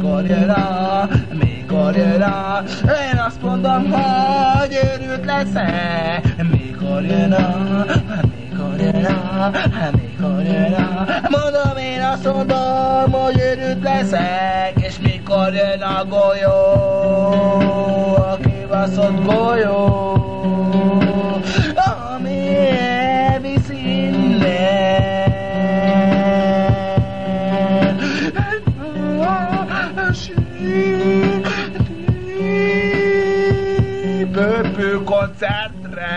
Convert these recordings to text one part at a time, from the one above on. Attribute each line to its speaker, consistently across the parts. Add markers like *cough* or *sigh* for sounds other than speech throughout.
Speaker 1: mikor jön a, mikor jön a, én azt mondom, hogy őrült leszek, mikor jön a, mikor jön a, mikor jön a, mondom, én azt mondom, hogy őrült leszek, és mikor jön a golyó, a kibaszott golyó, Koncertre!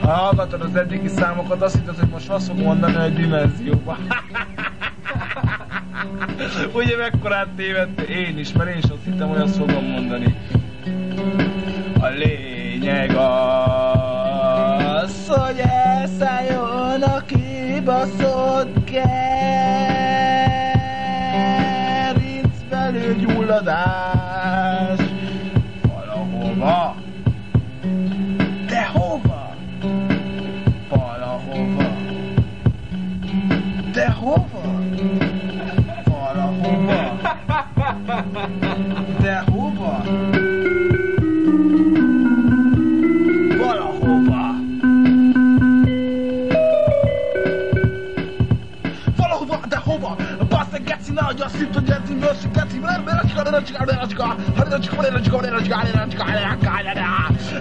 Speaker 1: Ha hallgatod az eddigi számokat, azt hitted, hogy most azt fog mondani, hogy dimenzióba. *laughs* Ugye mekkorát tévedte? Én is, mert én is azt hittem, hogy azt fogom mondani. A lényeg az, hogy elszálljon a kibaszott gerincbelül gyulladás. vovó. fora vovó. Derruba. Bora roubar. Bora roubar, derruba. Basta get now, just sit to get.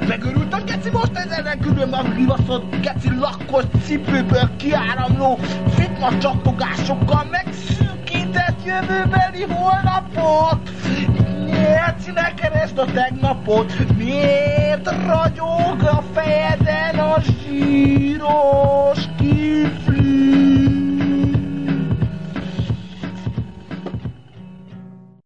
Speaker 1: Megőrült a geci most ezen külön a kibaszott geci lakkos cipőből kiáramló fitma csappogásokkal megszűkített jövőbeli holnapot. Miért színek ezt a tegnapot? Miért ragyog a fejeden a sírom?